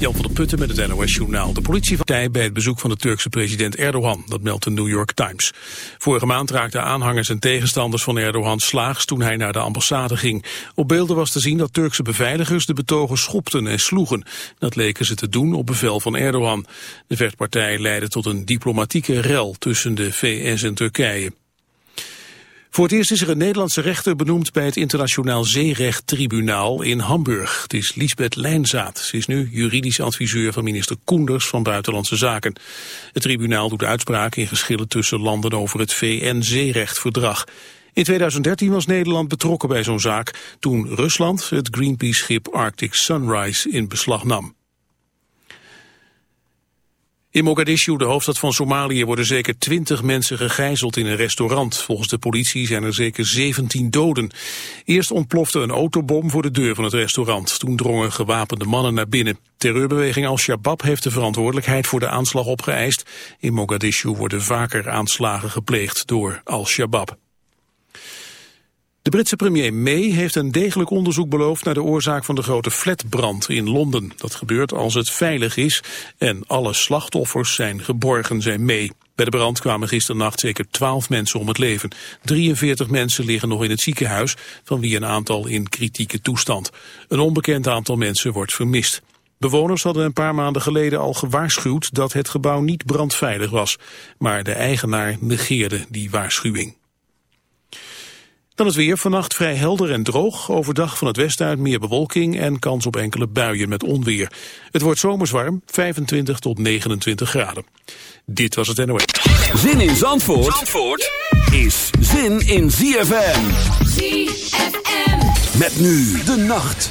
Jan van der Putten met het NOS-journaal. De politiepartij bij het bezoek van de Turkse president Erdogan. Dat meldt de New York Times. Vorige maand raakten aanhangers en tegenstanders van Erdogan slaags toen hij naar de ambassade ging. Op beelden was te zien dat Turkse beveiligers de betogers schopten en sloegen. Dat leken ze te doen op bevel van Erdogan. De vechtpartij leidde tot een diplomatieke rel tussen de VS en Turkije. Voor het eerst is er een Nederlandse rechter benoemd bij het Internationaal Zeerechttribunaal in Hamburg. Het is Lisbeth Lijnzaat. Ze is nu juridisch adviseur van minister Koenders van Buitenlandse Zaken. Het tribunaal doet uitspraak in geschillen tussen landen over het VN-zeerechtverdrag. In 2013 was Nederland betrokken bij zo'n zaak toen Rusland het Greenpeace-schip Arctic Sunrise in beslag nam. In Mogadishu, de hoofdstad van Somalië, worden zeker 20 mensen gegijzeld in een restaurant. Volgens de politie zijn er zeker 17 doden. Eerst ontplofte een autobom voor de deur van het restaurant. Toen drongen gewapende mannen naar binnen. Terreurbeweging Al-Shabaab heeft de verantwoordelijkheid voor de aanslag opgeëist. In Mogadishu worden vaker aanslagen gepleegd door Al-Shabaab. De Britse premier May heeft een degelijk onderzoek beloofd naar de oorzaak van de grote flatbrand in Londen. Dat gebeurt als het veilig is en alle slachtoffers zijn geborgen, zijn May. Bij de brand kwamen gisternacht zeker 12 mensen om het leven. 43 mensen liggen nog in het ziekenhuis, van wie een aantal in kritieke toestand. Een onbekend aantal mensen wordt vermist. Bewoners hadden een paar maanden geleden al gewaarschuwd dat het gebouw niet brandveilig was. Maar de eigenaar negeerde die waarschuwing. Dan het weer vannacht vrij helder en droog. Overdag van het westen uit meer bewolking en kans op enkele buien met onweer. Het wordt zomers warm, 25 tot 29 graden. Dit was het NOS. Zin in Zandvoort, Zandvoort is zin in ZFM. ZFM. Met nu de nacht.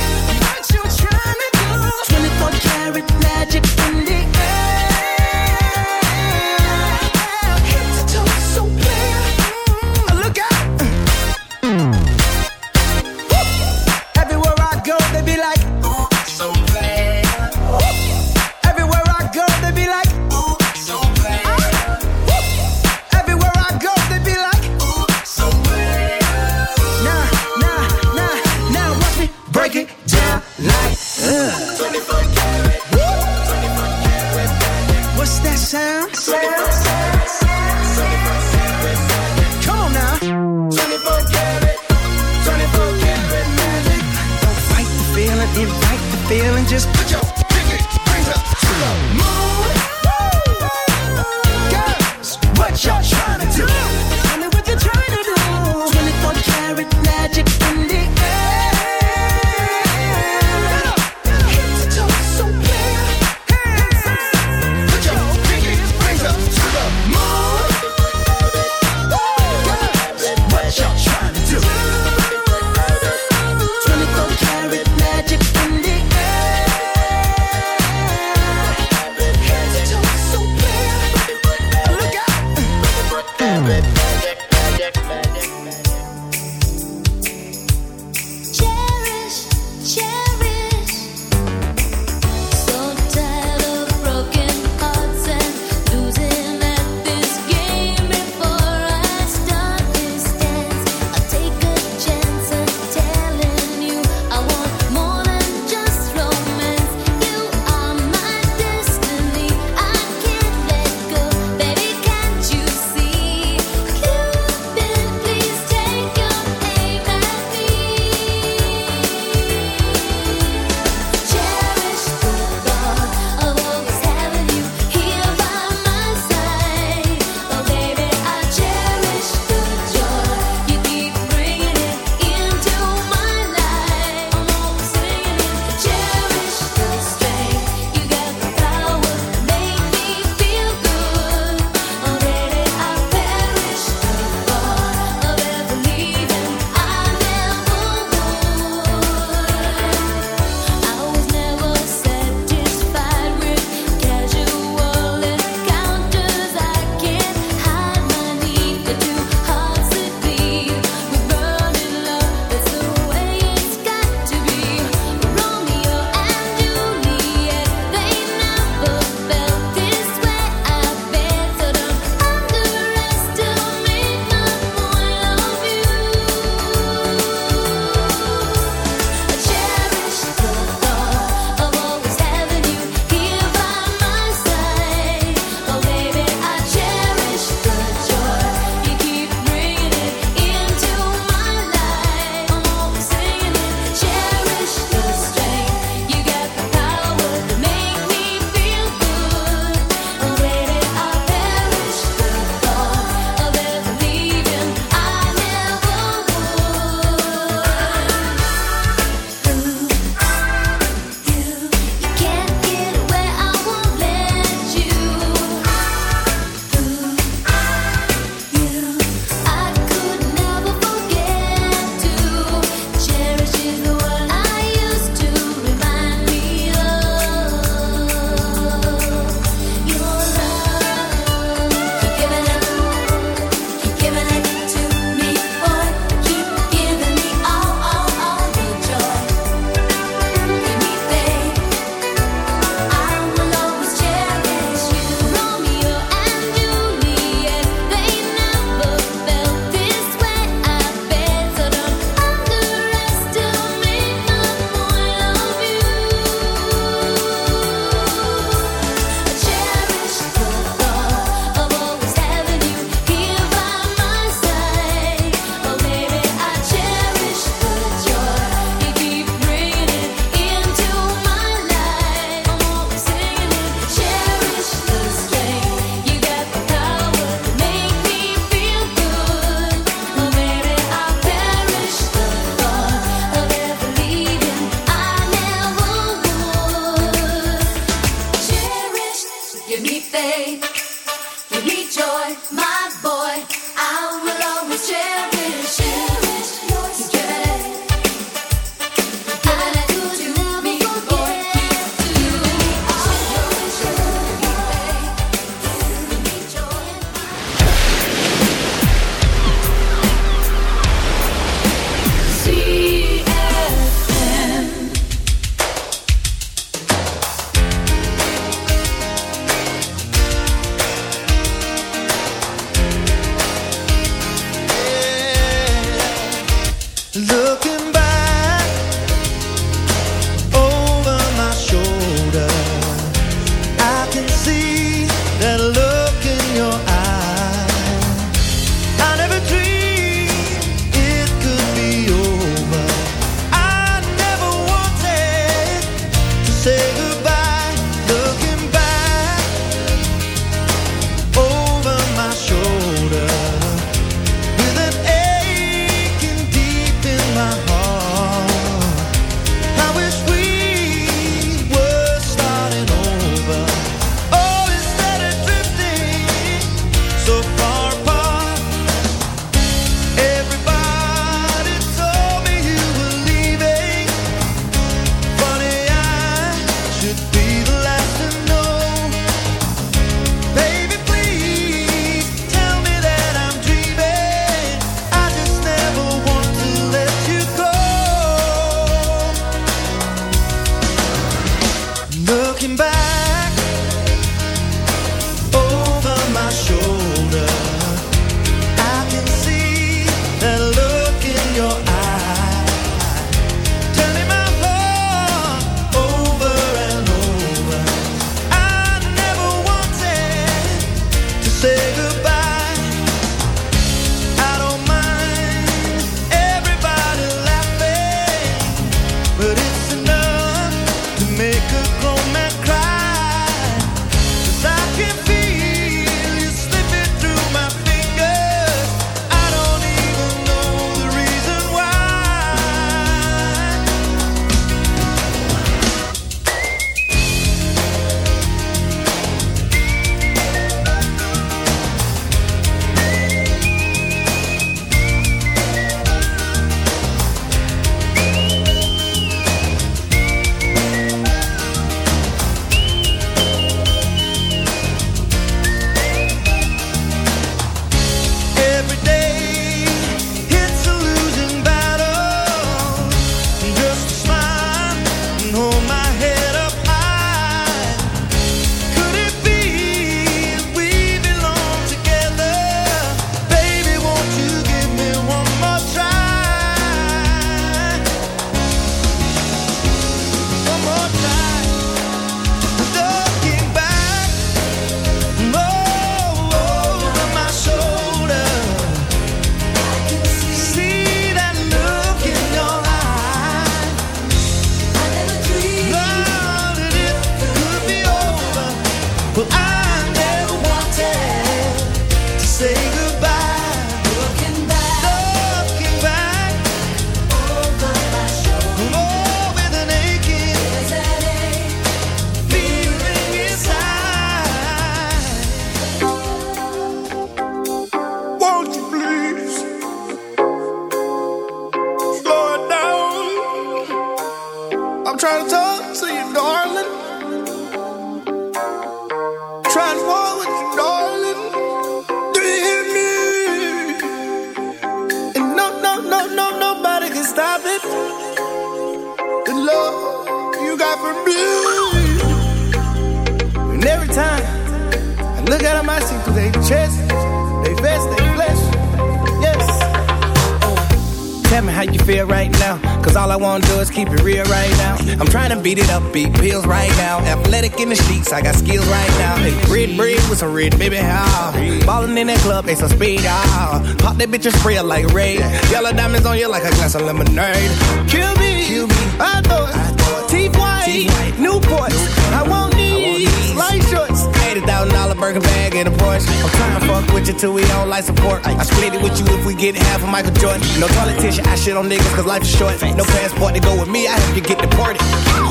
they suspira. Ah. Pop that bitch and spray it like Ray. Yellow diamonds on you like a glass of lemonade. Kill me, Kill me. I thought, I thought. T-White, Newport. I want these, light shorts. $80,000 burger bag and a Porsche. I'm trying to fuck with you till we don't like support. I split it with you if we get half of Michael Jordan. No politician, I shit on niggas cause life is short. No passport to go with me, I hope you get deported.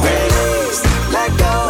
Ladies, let go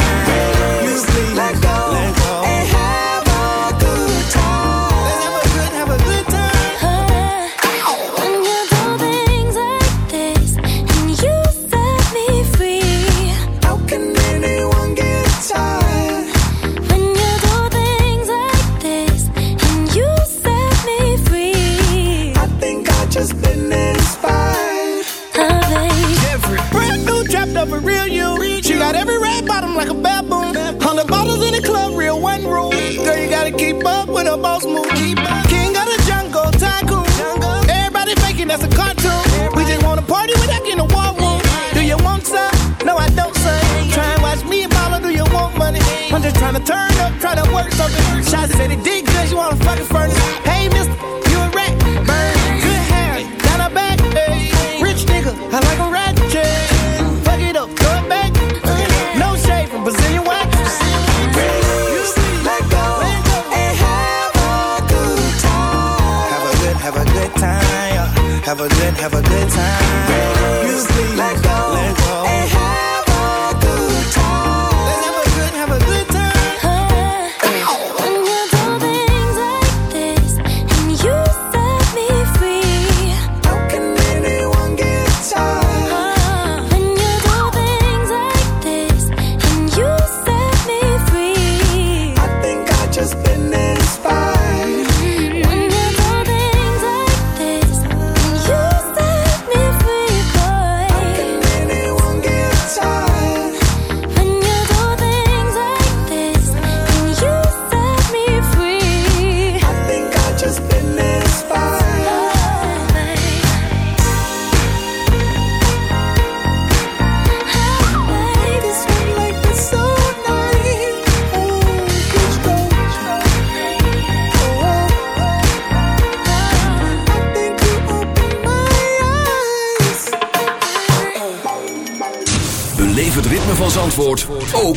try to work something. Shots said it did good, you want a fucking furnace. Hey, mister, you a rat. Bird, good hair, got a back. Hey. Rich nigga, I like a rat. Yeah. Fuck it up, throw it back. No shade from Brazilian wax. Have a good, have a good time. Have a good, have a good time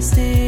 stay.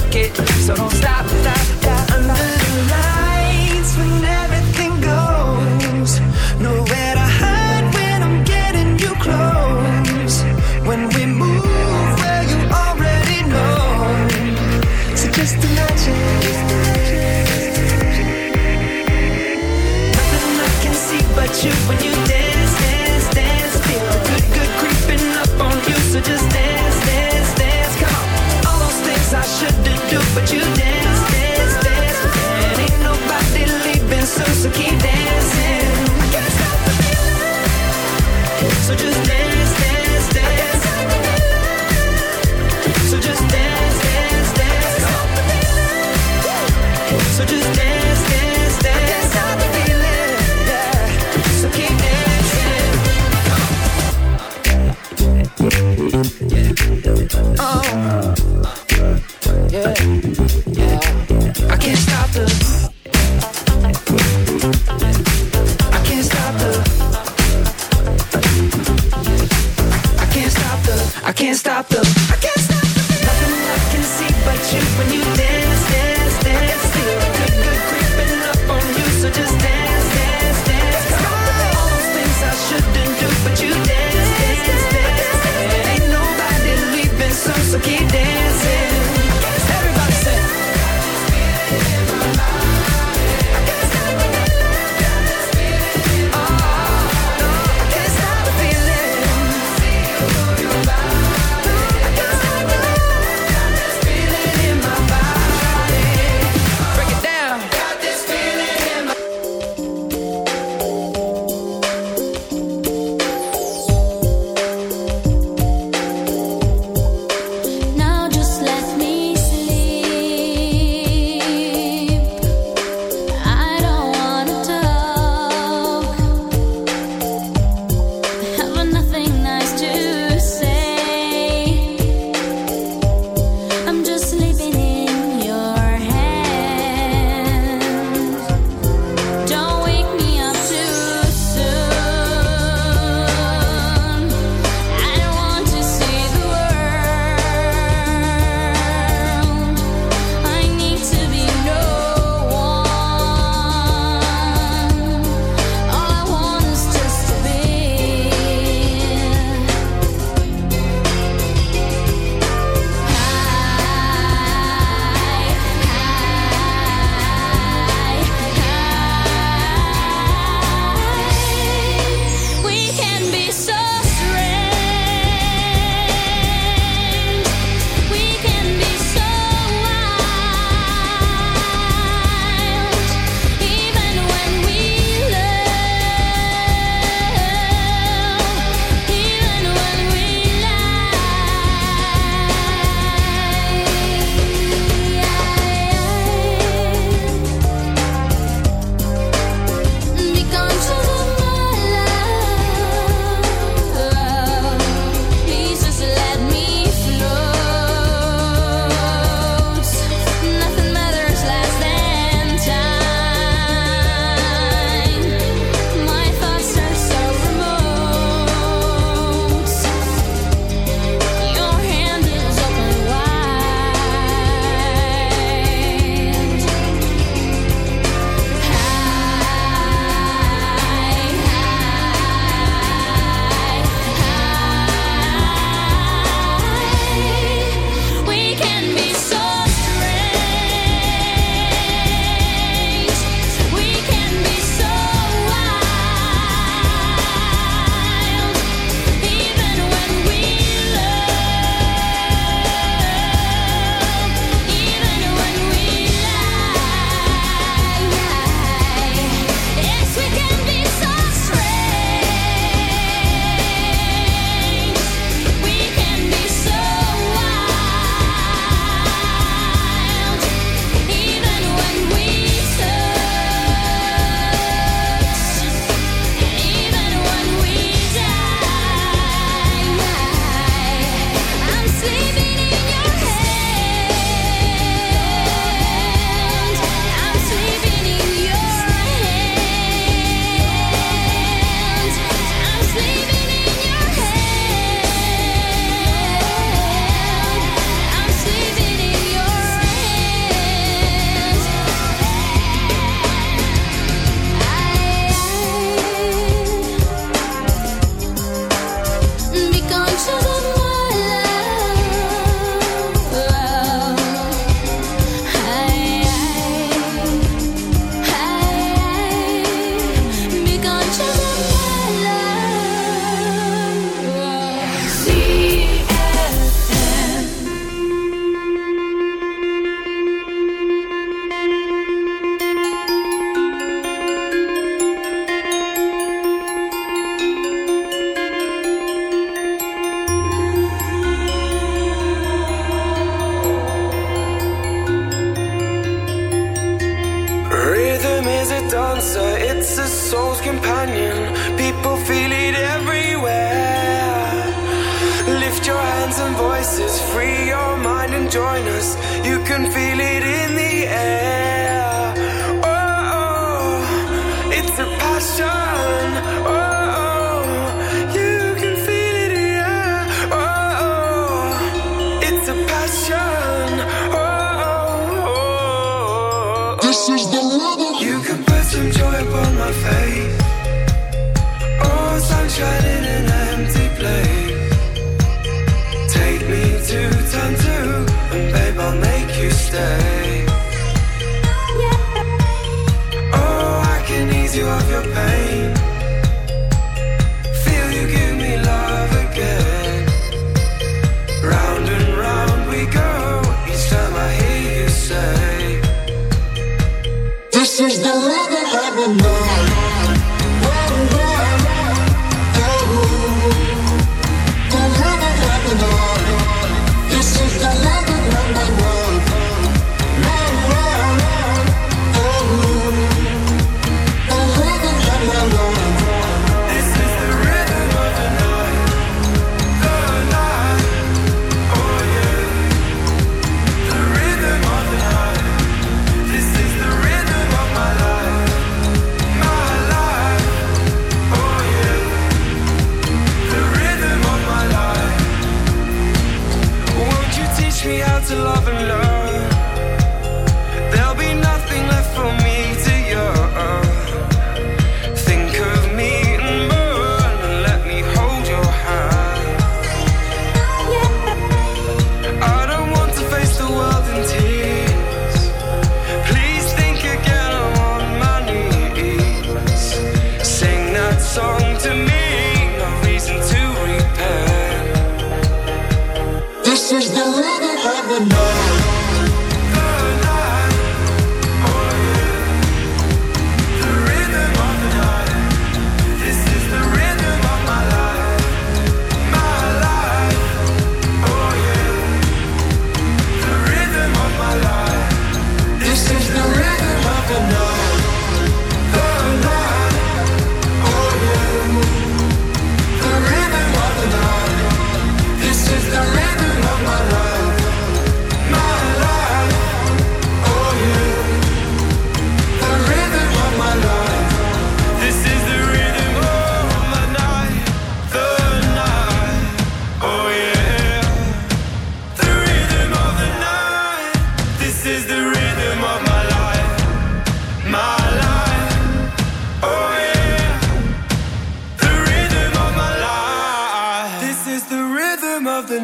it. So don't stop.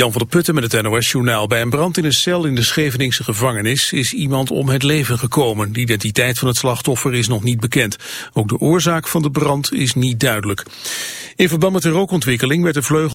Jan van der Putten met het NOS-journaal. Bij een brand in een cel in de Scheveningse gevangenis is iemand om het leven gekomen. De identiteit van het slachtoffer is nog niet bekend. Ook de oorzaak van de brand is niet duidelijk. In verband met de rookontwikkeling werd de vleugel